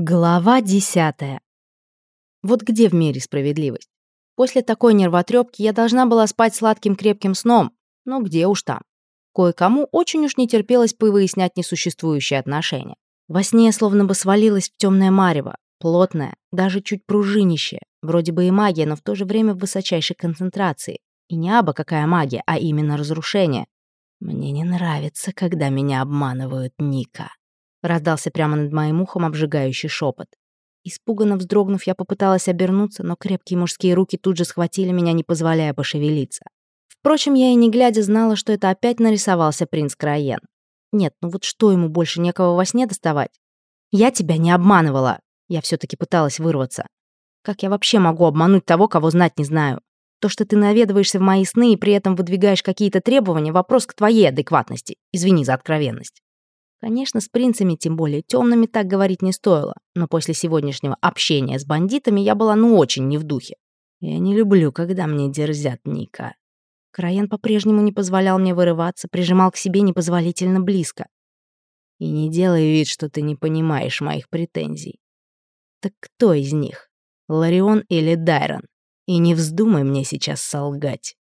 Глава десятая. Вот где в мире справедливость? После такой нервотрепки я должна была спать сладким крепким сном, но где уж там. Кое-кому очень уж не терпелось повыяснять несуществующие отношения. Во сне словно бы свалилась в темное марево, плотное, даже чуть пружинищее, вроде бы и магия, но в то же время в высочайшей концентрации. И не аба какая магия, а именно разрушение. Мне не нравится, когда меня обманывают, Ника. Раздался прямо над моим ухом обжигающий шепот. Испуганно вздрогнув, я попыталась обернуться, но крепкие мужские руки тут же схватили меня, не позволяя пошевелиться. Впрочем, я и не глядя знала, что это опять нарисовался принц Краен. Нет, ну вот что ему больше некого во сне доставать? Я тебя не обманывала. Я все таки пыталась вырваться. Как я вообще могу обмануть того, кого знать не знаю? То, что ты наведываешься в мои сны и при этом выдвигаешь какие-то требования, вопрос к твоей адекватности. Извини за откровенность. Конечно, с принцами, тем более темными, так говорить не стоило, но после сегодняшнего общения с бандитами я была ну очень не в духе. Я не люблю, когда мне дерзят, Ника. Краен по-прежнему не позволял мне вырываться, прижимал к себе непозволительно близко. И не делай вид, что ты не понимаешь моих претензий. Так кто из них? Ларион или Дайрон? И не вздумай мне сейчас солгать.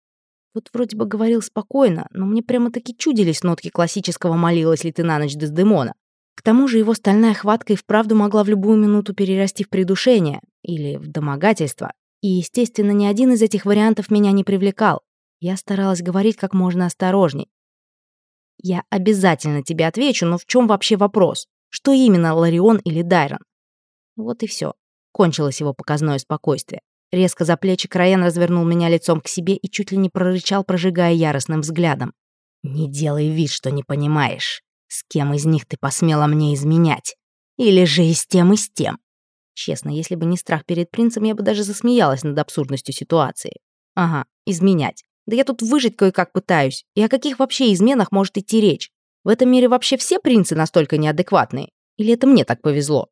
Вот вроде бы говорил спокойно, но мне прямо-таки чудились нотки классического «молилась ли ты на ночь Дездемона». К тому же его стальная хватка и вправду могла в любую минуту перерасти в придушение или в домогательство. И, естественно, ни один из этих вариантов меня не привлекал. Я старалась говорить как можно осторожней. «Я обязательно тебе отвечу, но в чем вообще вопрос? Что именно, Ларион или Дайрон?» Вот и все. Кончилось его показное спокойствие. Резко за плечи Краен развернул меня лицом к себе и чуть ли не прорычал, прожигая яростным взглядом. «Не делай вид, что не понимаешь. С кем из них ты посмела мне изменять? Или же и с тем, и с тем?» Честно, если бы не страх перед принцем, я бы даже засмеялась над абсурдностью ситуации. Ага, изменять. Да я тут выжить кое-как пытаюсь. И о каких вообще изменах может идти речь? В этом мире вообще все принцы настолько неадекватные? Или это мне так повезло?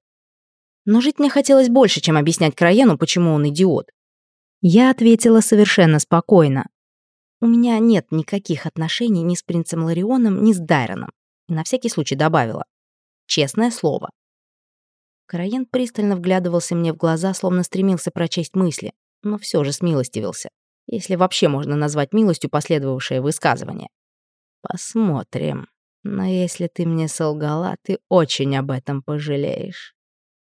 Но жить мне хотелось больше, чем объяснять Краену, почему он идиот. Я ответила совершенно спокойно. У меня нет никаких отношений ни с принцем Ларионом, ни с Дайроном. И на всякий случай добавила. Честное слово. Караен пристально вглядывался мне в глаза, словно стремился прочесть мысли, но все же смилостивился, если вообще можно назвать милостью последовавшее высказывание. «Посмотрим. Но если ты мне солгала, ты очень об этом пожалеешь».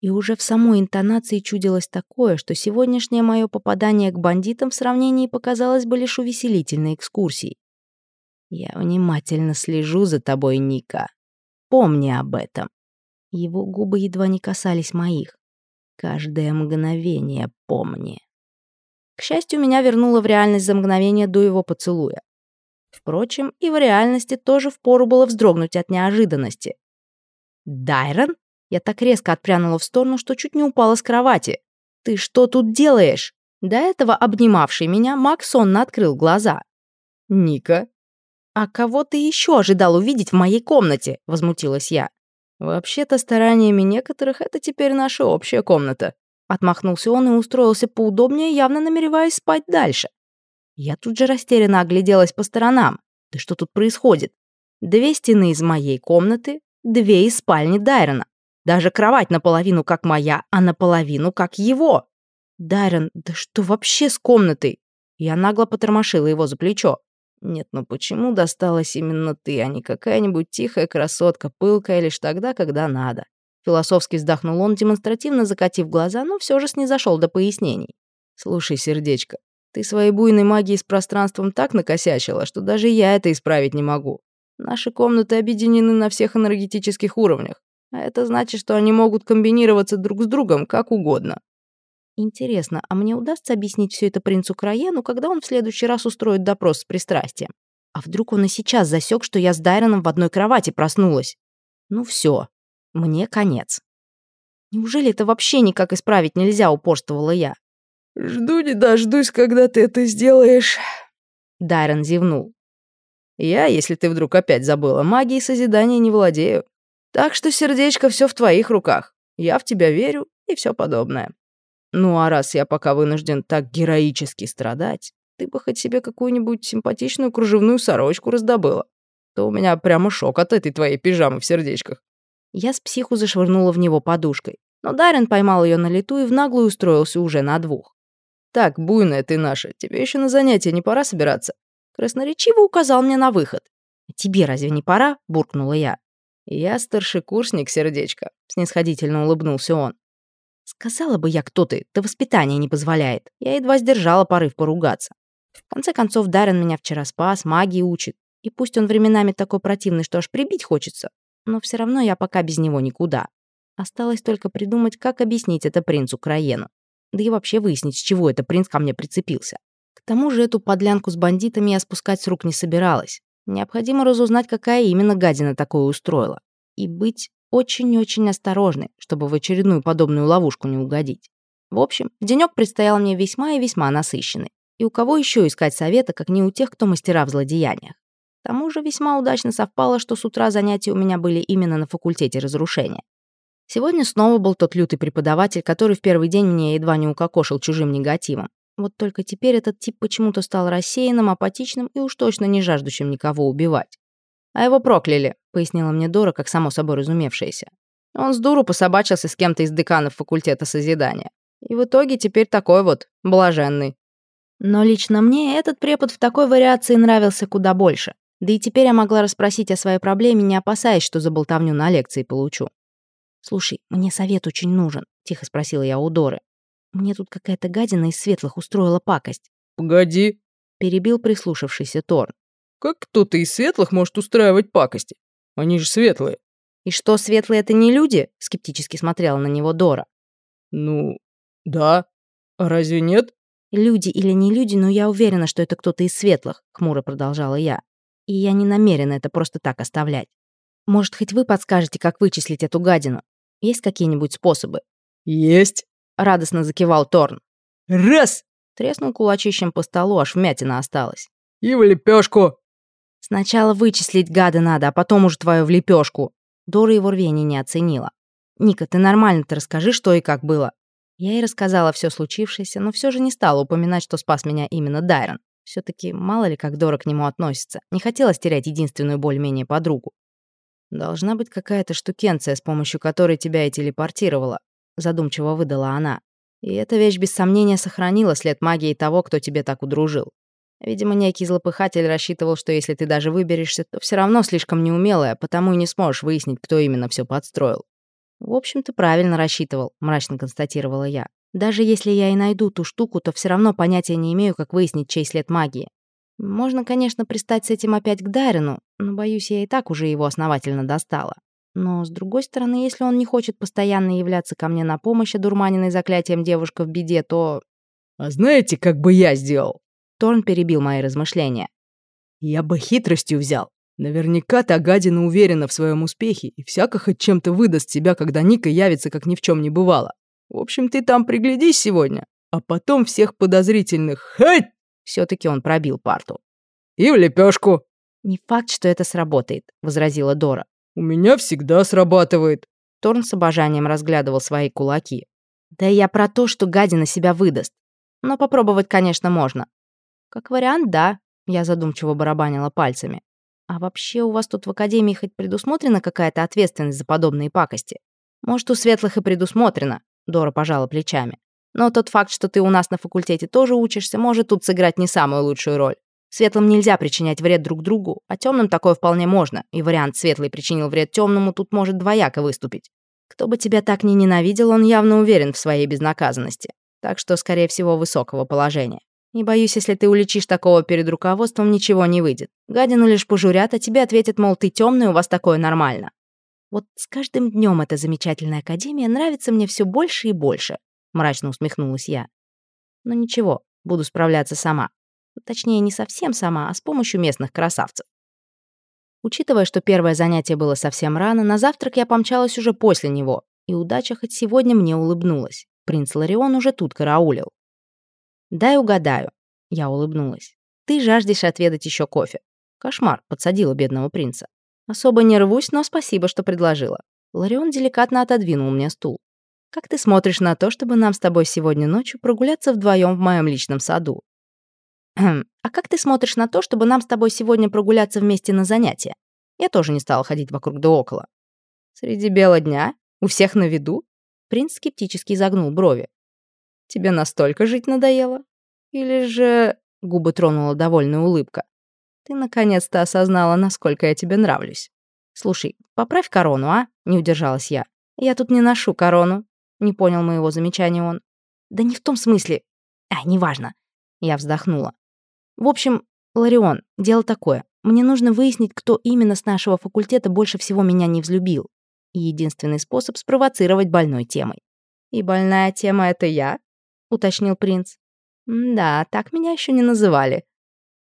И уже в самой интонации чудилось такое, что сегодняшнее мое попадание к бандитам в сравнении показалось бы лишь увеселительной экскурсией. «Я внимательно слежу за тобой, Ника. Помни об этом». Его губы едва не касались моих. «Каждое мгновение помни». К счастью, меня вернуло в реальность за мгновение до его поцелуя. Впрочем, и в реальности тоже впору было вздрогнуть от неожиданности. «Дайрон?» Я так резко отпрянула в сторону, что чуть не упала с кровати. «Ты что тут делаешь?» До этого обнимавший меня Мак открыл глаза. «Ника?» «А кого ты еще ожидал увидеть в моей комнате?» — возмутилась я. «Вообще-то стараниями некоторых это теперь наша общая комната». Отмахнулся он и устроился поудобнее, явно намереваясь спать дальше. Я тут же растерянно огляделась по сторонам. Да что тут происходит? Две стены из моей комнаты, две из спальни Дайрона. Даже кровать наполовину как моя, а наполовину как его. Даррен, да что вообще с комнатой? Я нагло потормошила его за плечо. Нет, ну почему досталась именно ты, а не какая-нибудь тихая красотка, пылкая лишь тогда, когда надо? Философски вздохнул он, демонстративно закатив глаза, но все же снизошел до пояснений. Слушай, сердечко, ты своей буйной магией с пространством так накосячила, что даже я это исправить не могу. Наши комнаты объединены на всех энергетических уровнях. А это значит, что они могут комбинироваться друг с другом как угодно. Интересно, а мне удастся объяснить все это принцу Краену, когда он в следующий раз устроит допрос с пристрастием? А вдруг он и сейчас засек, что я с Дайроном в одной кровати проснулась? Ну все, мне конец. Неужели это вообще никак исправить нельзя, упорствовала я. «Жду не дождусь, когда ты это сделаешь», — Дайрон зевнул. «Я, если ты вдруг опять забыла, магией созидания не владею. Так что, сердечко, все в твоих руках. Я в тебя верю и все подобное. Ну а раз я пока вынужден так героически страдать, ты бы хоть себе какую-нибудь симпатичную кружевную сорочку раздобыла. То у меня прямо шок от этой твоей пижамы в сердечках. Я с психу зашвырнула в него подушкой. Но Даррен поймал ее на лету и в наглую устроился уже на двух. «Так, буйная ты наша, тебе еще на занятия не пора собираться?» Красноречиво указал мне на выход. «Тебе разве не пора?» — буркнула я. «Я старшекурсник, сердечко», — снисходительно улыбнулся он. Сказала бы я, кто ты, да воспитание не позволяет. Я едва сдержала порыв поругаться. В конце концов, Даррен меня вчера спас, магии учит. И пусть он временами такой противный, что аж прибить хочется, но все равно я пока без него никуда. Осталось только придумать, как объяснить это принцу Краену. Да и вообще выяснить, с чего это принц ко мне прицепился. К тому же эту подлянку с бандитами я спускать с рук не собиралась. Необходимо разузнать, какая именно гадина такое устроила. И быть очень-очень осторожной, чтобы в очередную подобную ловушку не угодить. В общем, денёк предстоял мне весьма и весьма насыщенный. И у кого еще искать совета, как не у тех, кто мастера в злодеяниях. К тому же весьма удачно совпало, что с утра занятия у меня были именно на факультете разрушения. Сегодня снова был тот лютый преподаватель, который в первый день мне едва не укокошил чужим негативом. Вот только теперь этот тип почему-то стал рассеянным, апатичным и уж точно не жаждущим никого убивать. «А его прокляли», — пояснила мне Дора, как само собой разумевшееся. Он с дуру пособачился с кем-то из деканов факультета созидания. И в итоге теперь такой вот, блаженный. Но лично мне этот препод в такой вариации нравился куда больше. Да и теперь я могла расспросить о своей проблеме, не опасаясь, что за болтовню на лекции получу. «Слушай, мне совет очень нужен», — тихо спросила я у Доры. «Мне тут какая-то гадина из светлых устроила пакость». «Погоди», — перебил прислушавшийся Торн. «Как кто-то из светлых может устраивать пакости? Они же светлые». «И что, светлые — это не люди?» — скептически смотрела на него Дора. «Ну, да. А разве нет?» «Люди или не люди, но я уверена, что это кто-то из светлых», — хмуро продолжала я и я не намерена это просто так оставлять. Может, хоть вы подскажете, как вычислить эту гадину? Есть какие-нибудь способы?» «Есть!» — радостно закивал Торн. «Раз!» — треснул кулачищем по столу, аж вмятина осталась. «И в лепешку!» «Сначала вычислить гада надо, а потом уже твою в лепешку. Дора его рвение не оценила. «Ника, ты нормально-то расскажи, что и как было». Я ей рассказала все случившееся, но все же не стала упоминать, что спас меня именно Дайрон все таки мало ли как Дора к нему относится. Не хотелось терять единственную более-менее подругу. «Должна быть какая-то штукенция, с помощью которой тебя и телепортировала», задумчиво выдала она. «И эта вещь без сомнения сохранила след магии того, кто тебе так удружил. Видимо, некий злопыхатель рассчитывал, что если ты даже выберешься, то все равно слишком неумелая, потому и не сможешь выяснить, кто именно все подстроил». «В общем, ты правильно рассчитывал», — мрачно констатировала я. Даже если я и найду ту штуку, то все равно понятия не имею, как выяснить, чей след магии. Можно, конечно, пристать с этим опять к Дарину, но, боюсь, я и так уже его основательно достала. Но, с другой стороны, если он не хочет постоянно являться ко мне на помощь, одурманенной заклятием девушка в беде, то... «А знаете, как бы я сделал?» Торн перебил мои размышления. «Я бы хитростью взял. Наверняка та гадина уверена в своем успехе и всяко хоть чем-то выдаст себя, когда Ника явится, как ни в чем не бывало. В общем, ты там приглядись сегодня, а потом всех подозрительных хать!» Все-таки он пробил парту. «И в лепешку. «Не факт, что это сработает», — возразила Дора. «У меня всегда срабатывает». Торн с обожанием разглядывал свои кулаки. «Да я про то, что гадина себя выдаст. Но попробовать, конечно, можно». «Как вариант, да», — я задумчиво барабанила пальцами. «А вообще у вас тут в Академии хоть предусмотрена какая-то ответственность за подобные пакости? Может, у светлых и предусмотрено, Дора пожала плечами. Но тот факт, что ты у нас на факультете тоже учишься, может тут сыграть не самую лучшую роль. Светлым нельзя причинять вред друг другу, а темным такое вполне можно, и вариант светлый причинил вред темному тут может двояко выступить. Кто бы тебя так ни ненавидел, он явно уверен в своей безнаказанности. Так что, скорее всего, высокого положения. И боюсь, если ты уличишь такого перед руководством, ничего не выйдет. Гадину лишь пожурят, а тебе ответят, мол, ты темный, у вас такое нормально. Вот с каждым днем эта замечательная академия нравится мне все больше и больше, мрачно усмехнулась я. Но ничего, буду справляться сама. Точнее, не совсем сама, а с помощью местных красавцев. Учитывая, что первое занятие было совсем рано, на завтрак я помчалась уже после него, и удача хоть сегодня мне улыбнулась. Принц Ларион уже тут караулил. «Дай угадаю», — я улыбнулась. «Ты жаждешь отведать еще кофе». Кошмар, подсадила бедного принца. Особо не рвусь, но спасибо, что предложила. Ларион деликатно отодвинул мне стул. Как ты смотришь на то, чтобы нам с тобой сегодня ночью прогуляться вдвоем в моем личном саду? А как ты смотришь на то, чтобы нам с тобой сегодня прогуляться вместе на занятия? Я тоже не стала ходить вокруг да около. Среди бела дня? У всех на виду? Принц скептически загнул брови. «Тебе настолько жить надоело? Или же...» — губы тронула довольная улыбка. «Ты наконец-то осознала, насколько я тебе нравлюсь. Слушай, поправь корону, а?» — не удержалась я. «Я тут не ношу корону», — не понял моего замечания он. «Да не в том смысле. А, неважно». Я вздохнула. «В общем, Ларион, дело такое. Мне нужно выяснить, кто именно с нашего факультета больше всего меня не взлюбил. И единственный способ спровоцировать больной темой. «И больная тема — это я?» — уточнил принц. «Да, так меня еще не называли».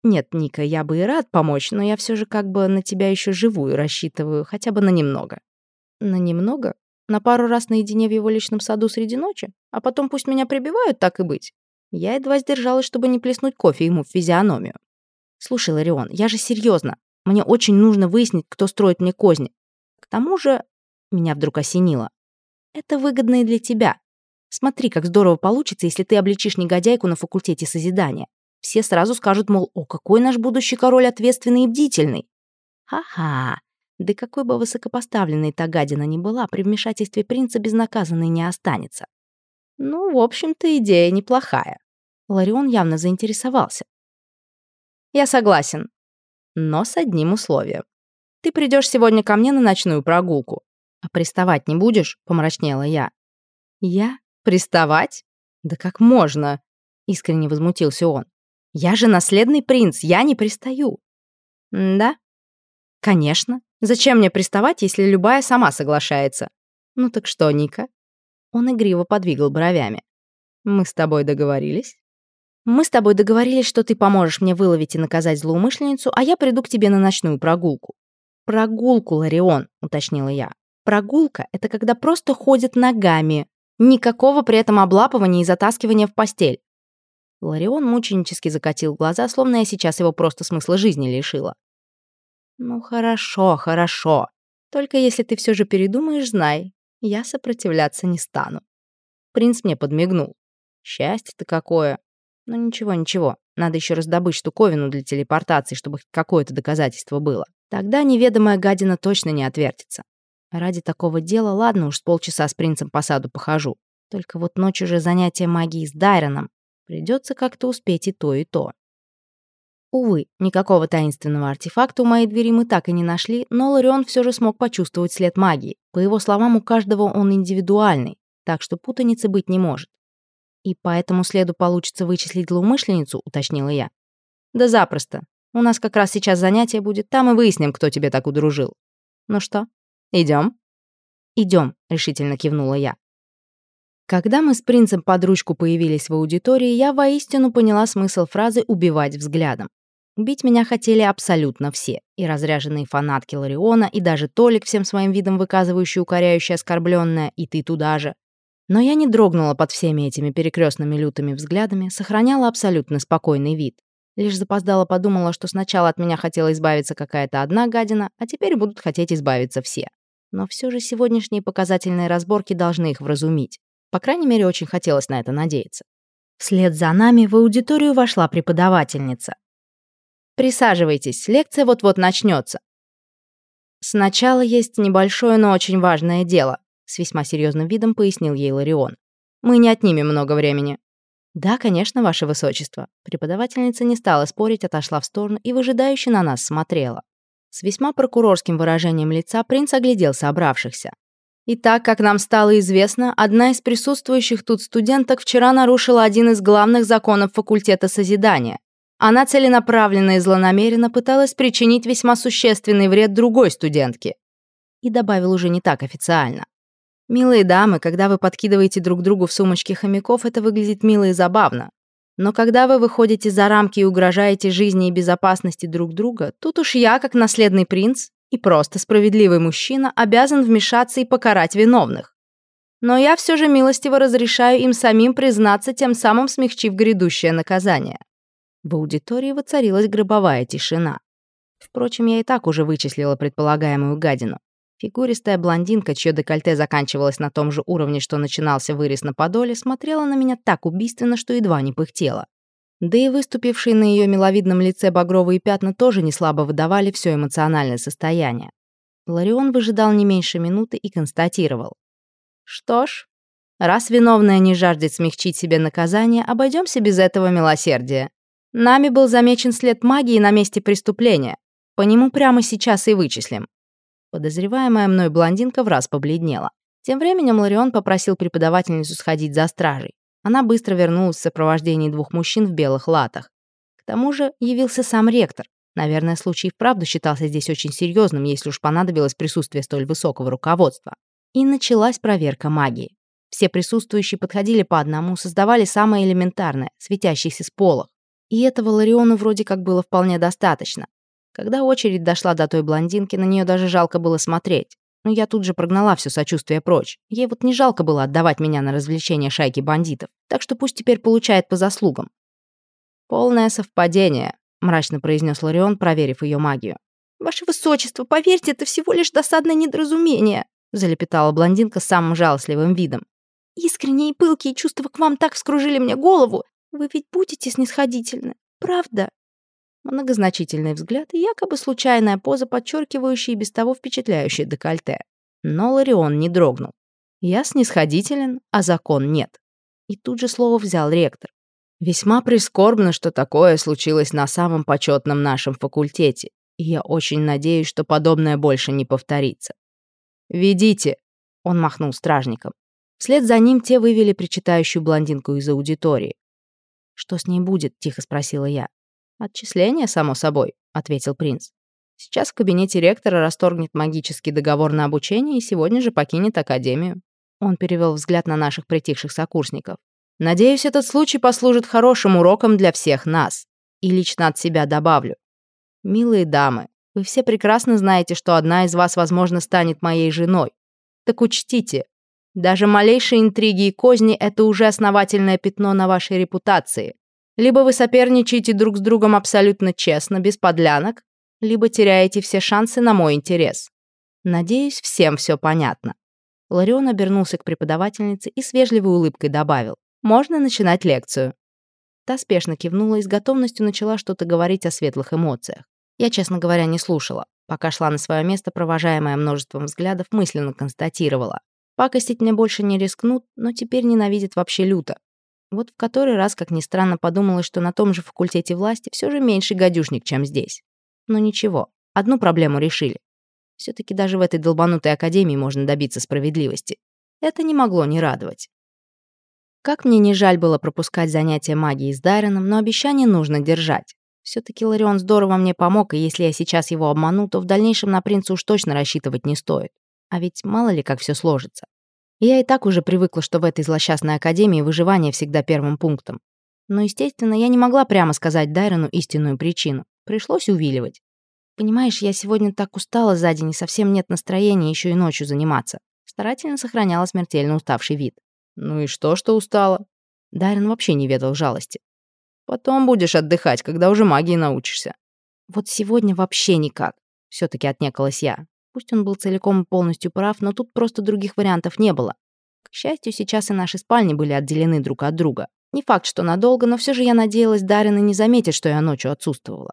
«Нет, Ника, я бы и рад помочь, но я все же как бы на тебя еще живую рассчитываю, хотя бы на немного». «На немного? На пару раз наедине в его личном саду среди ночи? А потом пусть меня прибивают, так и быть?» Я едва сдержалась, чтобы не плеснуть кофе ему в физиономию. «Слушай, Ларион, я же серьезно. Мне очень нужно выяснить, кто строит мне козни. К тому же...» Меня вдруг осенило. «Это выгодно и для тебя. Смотри, как здорово получится, если ты обличишь негодяйку на факультете созидания. Все сразу скажут, мол, о, какой наш будущий король ответственный и бдительный. Ха-ха. Да какой бы высокопоставленной та гадина ни была, при вмешательстве принца безнаказанной не останется. Ну, в общем-то, идея неплохая. Ларион явно заинтересовался. Я согласен. Но с одним условием. Ты придешь сегодня ко мне на ночную прогулку. А приставать не будешь? Помрачнела я. Я? «Приставать? Да как можно?» — искренне возмутился он. «Я же наследный принц, я не пристаю». «Да?» «Конечно. Зачем мне приставать, если любая сама соглашается?» «Ну так что, Ника?» Он игриво подвигал бровями. «Мы с тобой договорились?» «Мы с тобой договорились, что ты поможешь мне выловить и наказать злоумышленницу, а я приду к тебе на ночную прогулку». «Прогулку, Ларион», — уточнила я. «Прогулка — это когда просто ходят ногами, Никакого при этом облапывания и затаскивания в постель. Ларион мученически закатил глаза, словно я сейчас его просто смысла жизни лишила. «Ну хорошо, хорошо. Только если ты все же передумаешь, знай, я сопротивляться не стану». Принц мне подмигнул. Счастье-то какое. Ну ничего, ничего. Надо еще раздобыть штуковину для телепортации, чтобы какое-то доказательство было. Тогда неведомая гадина точно не отвертится. Ради такого дела, ладно уж, с полчаса с принцем по саду похожу. Только вот ночью же занятие магией с Дайроном. Придется как-то успеть и то, и то. Увы, никакого таинственного артефакта у моей двери мы так и не нашли, но Ларион все же смог почувствовать след магии. По его словам, у каждого он индивидуальный, так что путаницы быть не может. И по этому следу получится вычислить злоумышленницу, уточнила я. Да запросто. У нас как раз сейчас занятие будет, там и выясним, кто тебе так удружил. Ну что, Идем? Идем, решительно кивнула я. Когда мы с принцем под ручку появились в аудитории, я воистину поняла смысл фразы «убивать взглядом». Убить меня хотели абсолютно все. И разряженные фанатки Лариона, и даже Толик, всем своим видом выказывающий укоряющий оскорбленное, и ты туда же. Но я не дрогнула под всеми этими перекрестными лютыми взглядами, сохраняла абсолютно спокойный вид. Лишь запоздала подумала, что сначала от меня хотела избавиться какая-то одна гадина, а теперь будут хотеть избавиться все. Но все же сегодняшние показательные разборки должны их вразумить. По крайней мере, очень хотелось на это надеяться. Вслед за нами в аудиторию вошла преподавательница. «Присаживайтесь, лекция вот-вот начнется. «Сначала есть небольшое, но очень важное дело», с весьма серьезным видом пояснил ей Ларион. «Мы не отнимем много времени». «Да, конечно, ваше высочество». Преподавательница не стала спорить, отошла в сторону и выжидающе на нас смотрела. С весьма прокурорским выражением лица принц оглядел собравшихся. Итак, как нам стало известно, одна из присутствующих тут студенток вчера нарушила один из главных законов факультета созидания. Она целенаправленно и злонамеренно пыталась причинить весьма существенный вред другой студентке. И добавил уже не так официально. «Милые дамы, когда вы подкидываете друг другу в сумочке хомяков, это выглядит мило и забавно. Но когда вы выходите за рамки и угрожаете жизни и безопасности друг друга, тут уж я, как наследный принц и просто справедливый мужчина, обязан вмешаться и покарать виновных. Но я все же милостиво разрешаю им самим признаться, тем самым смягчив грядущее наказание. В аудитории воцарилась гробовая тишина. Впрочем, я и так уже вычислила предполагаемую гадину. Фигуристая блондинка, чье декольте заканчивалось на том же уровне, что начинался вырез на подоле, смотрела на меня так убийственно, что едва не пыхтела. Да и выступившие на ее миловидном лице багровые пятна тоже не слабо выдавали все эмоциональное состояние. Ларион выжидал не меньше минуты и констатировал. «Что ж, Раз виновная не жаждет смягчить себе наказание, обойдемся без этого милосердия. Нами был замечен след магии на месте преступления. По нему прямо сейчас и вычислим. Подозреваемая мной блондинка в раз побледнела. Тем временем Ларион попросил преподавательницу сходить за стражей. Она быстро вернулась в сопровождении двух мужчин в белых латах. К тому же явился сам ректор. Наверное, случай вправду считался здесь очень серьезным, если уж понадобилось присутствие столь высокого руководства. И началась проверка магии. Все присутствующие подходили по одному, создавали самое элементарное, светящийся с полох. И этого Лариону вроде как было вполне достаточно. Когда очередь дошла до той блондинки, на нее даже жалко было смотреть. Но я тут же прогнала все сочувствие прочь. Ей вот не жалко было отдавать меня на развлечение шайки бандитов, так что пусть теперь получает по заслугам. «Полное совпадение», — мрачно произнес Ларион, проверив ее магию. «Ваше высочество, поверьте, это всего лишь досадное недоразумение», — залепетала блондинка с самым жалостливым видом. «Искренние и пылкие чувства к вам так вскружили мне голову. Вы ведь будете снисходительны, правда?» Многозначительный взгляд и якобы случайная поза, подчеркивающая и без того впечатляющее декольте. Но Ларион не дрогнул. Я снисходителен, а закон нет. И тут же слово взял ректор. Весьма прискорбно, что такое случилось на самом почетном нашем факультете, и я очень надеюсь, что подобное больше не повторится. «Ведите!» — он махнул стражником. Вслед за ним те вывели причитающую блондинку из аудитории. «Что с ней будет?» — тихо спросила я. «Отчисление, само собой», — ответил принц. «Сейчас в кабинете ректора расторгнет магический договор на обучение и сегодня же покинет Академию». Он перевел взгляд на наших притихших сокурсников. «Надеюсь, этот случай послужит хорошим уроком для всех нас. И лично от себя добавлю. Милые дамы, вы все прекрасно знаете, что одна из вас, возможно, станет моей женой. Так учтите, даже малейшие интриги и козни — это уже основательное пятно на вашей репутации. Либо вы соперничаете друг с другом абсолютно честно, без подлянок, либо теряете все шансы на мой интерес. Надеюсь, всем все понятно. Ларион обернулся к преподавательнице и с вежливой улыбкой добавил. «Можно начинать лекцию». Та спешно кивнула и с готовностью начала что-то говорить о светлых эмоциях. Я, честно говоря, не слушала. Пока шла на свое место, провожаемая множеством взглядов, мысленно констатировала. Пакостить мне больше не рискнут, но теперь ненавидят вообще люто. Вот в который раз, как ни странно, подумала, что на том же факультете власти все же меньше гадюшник, чем здесь. Но ничего, одну проблему решили. все таки даже в этой долбанутой академии можно добиться справедливости. Это не могло не радовать. Как мне не жаль было пропускать занятия магией с Дайроном, но обещание нужно держать. все таки Ларион здорово мне помог, и если я сейчас его обману, то в дальнейшем на принца уж точно рассчитывать не стоит. А ведь мало ли как все сложится. Я и так уже привыкла, что в этой злосчастной академии выживание всегда первым пунктом. Но, естественно, я не могла прямо сказать Дайрону истинную причину. Пришлось увиливать. Понимаешь, я сегодня так устала за день и совсем нет настроения еще и ночью заниматься. Старательно сохраняла смертельно уставший вид. Ну и что, что устала? Дайрон вообще не ведал жалости. Потом будешь отдыхать, когда уже магии научишься. Вот сегодня вообще никак. все таки отнекалась я. Пусть он был целиком и полностью прав, но тут просто других вариантов не было. К счастью, сейчас и наши спальни были отделены друг от друга. Не факт, что надолго, но все же я надеялась, Дарин и не заметит, что я ночью отсутствовала.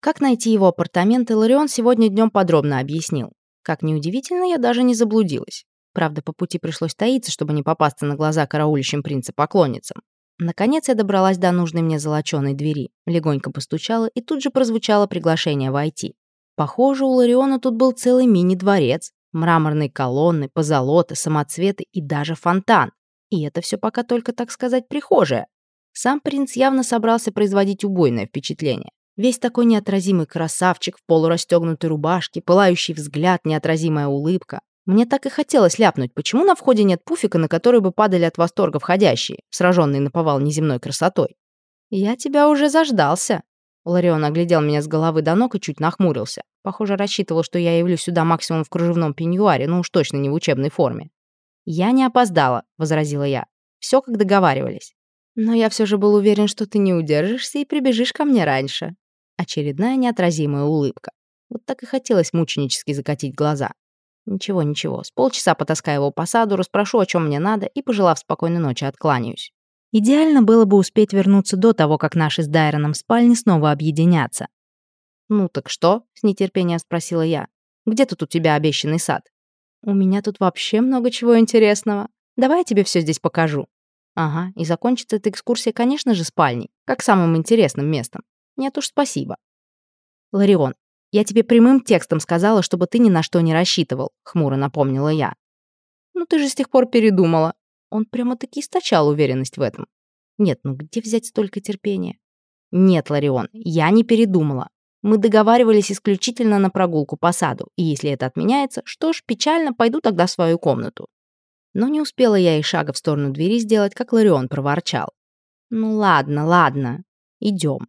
Как найти его апартаменты, Ларион сегодня днем подробно объяснил. Как неудивительно, я даже не заблудилась. Правда, по пути пришлось таиться, чтобы не попасться на глаза караулищем принца поклонницам. Наконец я добралась до нужной мне золоченой двери, легонько постучала, и тут же прозвучало приглашение войти. Похоже, у Лариона тут был целый мини-дворец. Мраморные колонны, позолота, самоцветы и даже фонтан. И это все пока только, так сказать, прихожая. Сам принц явно собрался производить убойное впечатление. Весь такой неотразимый красавчик в полурастегнутой рубашке, пылающий взгляд, неотразимая улыбка. Мне так и хотелось ляпнуть, почему на входе нет пуфика, на который бы падали от восторга входящие, сраженные на повал неземной красотой. «Я тебя уже заждался», Ларион оглядел меня с головы до ног и чуть нахмурился. Похоже, рассчитывал, что я явлюсь сюда максимум в кружевном пеньюаре, но уж точно не в учебной форме. «Я не опоздала», — возразила я. Все как договаривались. Но я все же был уверен, что ты не удержишься и прибежишь ко мне раньше. Очередная неотразимая улыбка. Вот так и хотелось мученически закатить глаза. Ничего, ничего, с полчаса потаскаю его по саду, расспрошу, о чем мне надо, и, пожелав спокойной ночи, откланяюсь. Идеально было бы успеть вернуться до того, как наши с Дайроном спальни снова объединятся. «Ну так что?» — с нетерпением спросила я. «Где тут у тебя обещанный сад?» «У меня тут вообще много чего интересного». Давай я тебе все здесь покажу. Ага, и закончится эта экскурсия, конечно же, спальней, как самым интересным местом. Нет уж, спасибо. Ларион, я тебе прямым текстом сказала, чтобы ты ни на что не рассчитывал, хмуро напомнила я. Ну ты же с тех пор передумала. Он прямо-таки источал уверенность в этом. Нет, ну где взять столько терпения? Нет, Ларион, я не передумала. Мы договаривались исключительно на прогулку по саду, и если это отменяется, что ж, печально, пойду тогда в свою комнату. Но не успела я и шага в сторону двери сделать, как Ларион проворчал. «Ну ладно, ладно, идем».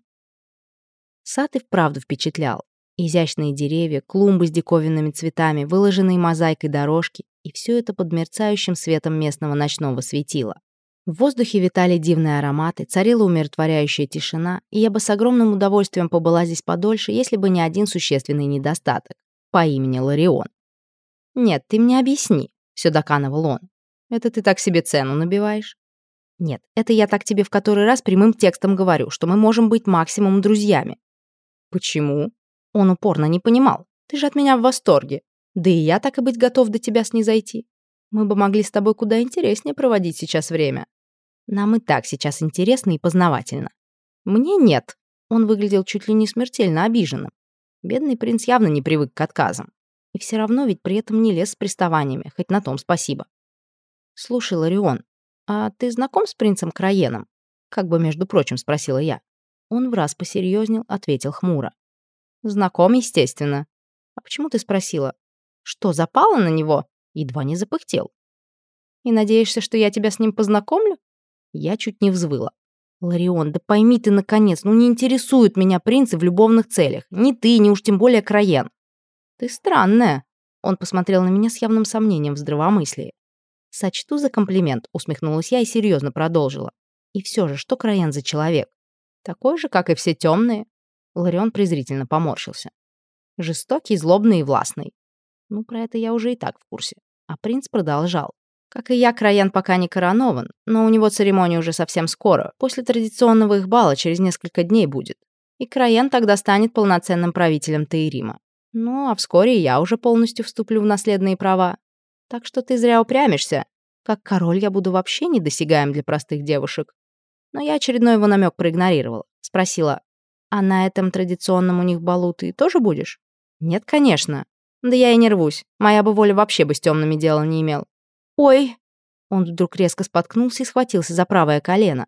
Сад и вправду впечатлял. Изящные деревья, клумбы с диковинными цветами, выложенные мозаикой дорожки, и все это под мерцающим светом местного ночного светила. В воздухе витали дивные ароматы, царила умиротворяющая тишина, и я бы с огромным удовольствием побыла здесь подольше, если бы не один существенный недостаток по имени Ларион. «Нет, ты мне объясни», — все доканывал он. «Это ты так себе цену набиваешь?» «Нет, это я так тебе в который раз прямым текстом говорю, что мы можем быть максимум друзьями». «Почему?» Он упорно не понимал. «Ты же от меня в восторге. Да и я так и быть готов до тебя снизойти. Мы бы могли с тобой куда интереснее проводить сейчас время». Нам и так сейчас интересно и познавательно. Мне нет. Он выглядел чуть ли не смертельно обиженным. Бедный принц явно не привык к отказам. И все равно ведь при этом не лез с приставаниями, хоть на том спасибо. «Слушай, Ларион, а ты знаком с принцем Краеном?» Как бы, между прочим, спросила я. Он в раз посерьезнел, ответил хмуро. «Знаком, естественно. А почему ты спросила? Что, запало на него?» Едва не запыхтел. «И надеешься, что я тебя с ним познакомлю?» Я чуть не взвыла. «Ларион, да пойми ты, наконец, ну не интересуют меня принцы в любовных целях. Ни ты, ни уж тем более Краен». «Ты странная». Он посмотрел на меня с явным сомнением в здравомыслии. «Сочту за комплимент», — усмехнулась я и серьезно продолжила. «И все же, что Краен за человек? Такой же, как и все темные». Ларион презрительно поморщился. «Жестокий, злобный и властный». Ну, про это я уже и так в курсе. А принц продолжал. Как и я, Краян пока не коронован, но у него церемония уже совсем скоро, после традиционного их бала через несколько дней будет. И Краян тогда станет полноценным правителем Таирима. Ну, а вскоре я уже полностью вступлю в наследные права. Так что ты зря упрямишься. Как король я буду вообще недосягаем для простых девушек. Но я очередной его намек проигнорировала. Спросила, а на этом традиционном у них балу ты тоже будешь? Нет, конечно. Да я и не рвусь. Моя бы воля вообще бы с темными дела не имел. «Ой!» Он вдруг резко споткнулся и схватился за правое колено.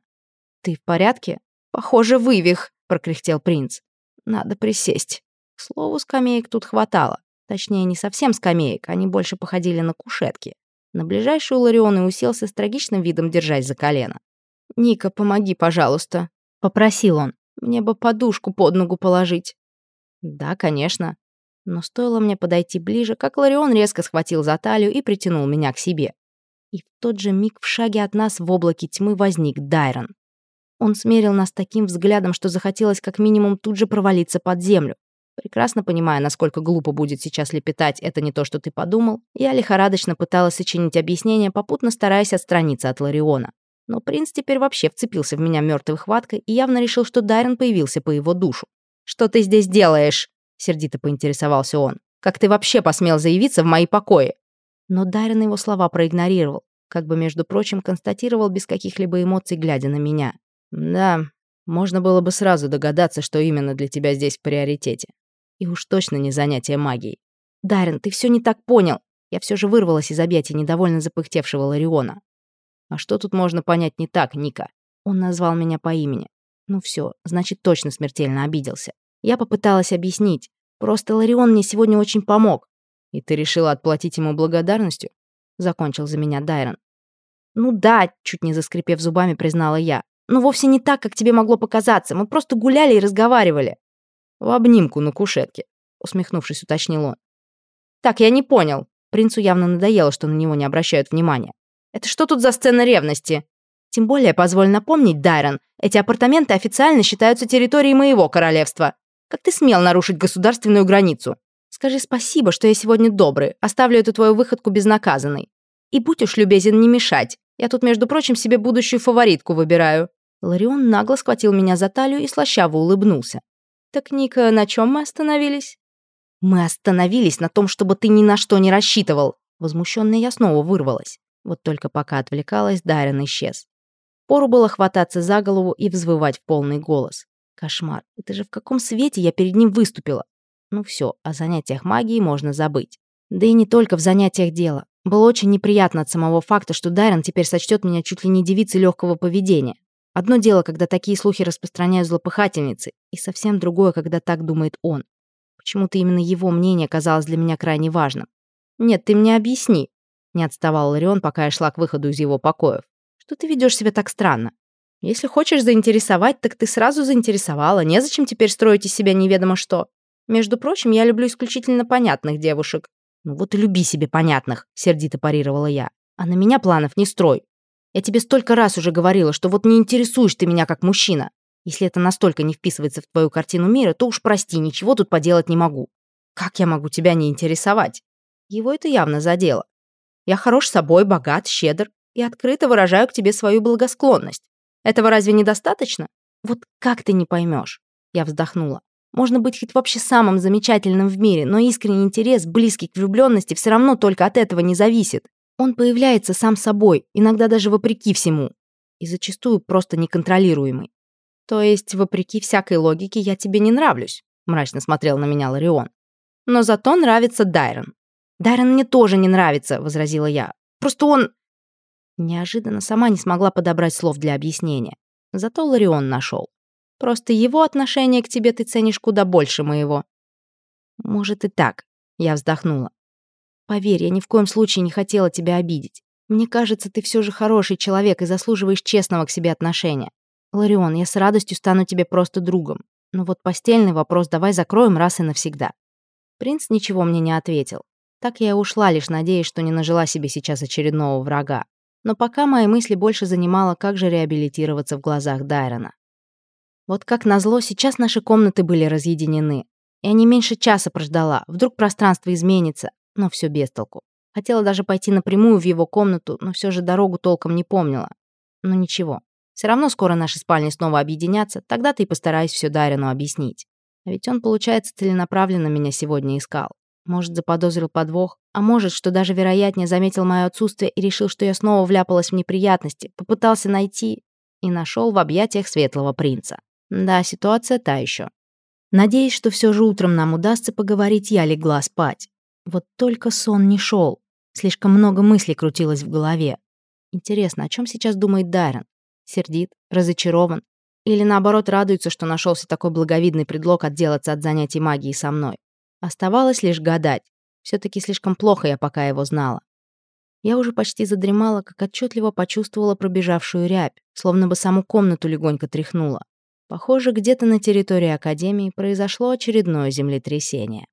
«Ты в порядке?» «Похоже, вывих», — прокряхтел принц. «Надо присесть». К слову, скамеек тут хватало. Точнее, не совсем скамеек, они больше походили на кушетки. На ближайшую Ларион и уселся с трагичным видом, держась за колено. «Ника, помоги, пожалуйста», — попросил он. «Мне бы подушку под ногу положить». «Да, конечно». Но стоило мне подойти ближе, как Ларион резко схватил за талию и притянул меня к себе. И в тот же миг в шаге от нас в облаке тьмы возник Дайрон. Он смерил нас таким взглядом, что захотелось как минимум тут же провалиться под землю. Прекрасно понимая, насколько глупо будет сейчас лепетать «это не то, что ты подумал», я лихорадочно пыталась сочинить объяснение, попутно стараясь отстраниться от Лариона. Но принц теперь вообще вцепился в меня мертвой хваткой и явно решил, что Дайрон появился по его душу. «Что ты здесь делаешь?» — сердито поинтересовался он. «Как ты вообще посмел заявиться в мои покои?» Но Даррен его слова проигнорировал, как бы, между прочим, констатировал без каких-либо эмоций, глядя на меня. «Да, можно было бы сразу догадаться, что именно для тебя здесь в приоритете. И уж точно не занятие магией. Даррен, ты все не так понял. Я все же вырвалась из объятий недовольно запыхтевшего Лариона. А что тут можно понять не так, Ника? Он назвал меня по имени. Ну все, значит, точно смертельно обиделся. Я попыталась объяснить. Просто Ларион мне сегодня очень помог. «И ты решила отплатить ему благодарностью?» — закончил за меня Дайрон. «Ну да», — чуть не заскрипев зубами, признала я. «Но вовсе не так, как тебе могло показаться. Мы просто гуляли и разговаривали». «В обнимку на кушетке», — усмехнувшись, уточнил он. «Так, я не понял». Принцу явно надоело, что на него не обращают внимания. «Это что тут за сцена ревности?» «Тем более, позволь напомнить, Дайрон, эти апартаменты официально считаются территорией моего королевства. Как ты смел нарушить государственную границу?» Скажи спасибо, что я сегодня добрый, оставлю эту твою выходку безнаказанной. И будь уж любезен не мешать. Я тут, между прочим, себе будущую фаворитку выбираю». Ларион нагло схватил меня за талию и слащаво улыбнулся. «Так, Ника, на чем мы остановились?» «Мы остановились на том, чтобы ты ни на что не рассчитывал». Возмущённая я снова вырвалась. Вот только пока отвлекалась, Даррен исчез. Пору было хвататься за голову и взвывать в полный голос. Кошмар, это же в каком свете я перед ним выступила? Ну все, о занятиях магией можно забыть. Да и не только в занятиях дело. Было очень неприятно от самого факта, что Дайрон теперь сочтет меня чуть ли не девицей легкого поведения. Одно дело, когда такие слухи распространяют злопыхательницы, и совсем другое, когда так думает он. Почему-то именно его мнение казалось для меня крайне важным. «Нет, ты мне объясни», — не отставал Ларион, пока я шла к выходу из его покоев. «Что ты ведешь себя так странно? Если хочешь заинтересовать, так ты сразу заинтересовала. Незачем теперь строить из себя неведомо что. Между прочим, я люблю исключительно понятных девушек». «Ну вот и люби себе понятных», — сердито парировала я. «А на меня планов не строй. Я тебе столько раз уже говорила, что вот не интересуешь ты меня как мужчина. Если это настолько не вписывается в твою картину мира, то уж прости, ничего тут поделать не могу. Как я могу тебя не интересовать? Его это явно задело. Я хорош собой, богат, щедр и открыто выражаю к тебе свою благосклонность. Этого разве недостаточно? Вот как ты не поймешь? Я вздохнула. Можно быть хоть вообще самым замечательным в мире, но искренний интерес, близкий к влюбленности, все равно только от этого не зависит. Он появляется сам собой, иногда даже вопреки всему, и зачастую просто неконтролируемый. То есть, вопреки всякой логике, я тебе не нравлюсь, мрачно смотрел на меня Ларион. Но зато нравится Дайрон. Дайрон мне тоже не нравится, возразила я. Просто он... Неожиданно сама не смогла подобрать слов для объяснения. Зато Ларион нашел. Просто его отношение к тебе ты ценишь куда больше моего. Может и так, я вздохнула. Поверь, я ни в коем случае не хотела тебя обидеть. Мне кажется, ты все же хороший человек и заслуживаешь честного к себе отношения. Ларион, я с радостью стану тебе просто другом. Но вот постельный вопрос давай закроем раз и навсегда. Принц ничего мне не ответил. Так я ушла, лишь надеясь, что не нажила себе сейчас очередного врага. Но пока мои мысли больше занимало, как же реабилитироваться в глазах Дайрона. Вот как назло, сейчас наши комнаты были разъединены. Я не меньше часа прождала, вдруг пространство изменится, но все без толку. Хотела даже пойти напрямую в его комнату, но все же дорогу толком не помнила. Но ничего. Все равно скоро наши спальни снова объединятся, тогда-то и постараюсь все Дарину объяснить. А ведь он, получается, целенаправленно меня сегодня искал. Может, заподозрил подвох, а может, что даже вероятнее заметил мое отсутствие и решил, что я снова вляпалась в неприятности, попытался найти и нашел в объятиях светлого принца. Да, ситуация та еще. Надеюсь, что все же утром нам удастся поговорить, я легла спать. Вот только сон не шел. Слишком много мыслей крутилось в голове. Интересно, о чем сейчас думает Даррен? Сердит? Разочарован? Или наоборот радуется, что нашелся такой благовидный предлог отделаться от занятий магией со мной? Оставалось лишь гадать. все таки слишком плохо я пока его знала. Я уже почти задремала, как отчетливо почувствовала пробежавшую рябь, словно бы саму комнату легонько тряхнула. Похоже, где-то на территории Академии произошло очередное землетрясение.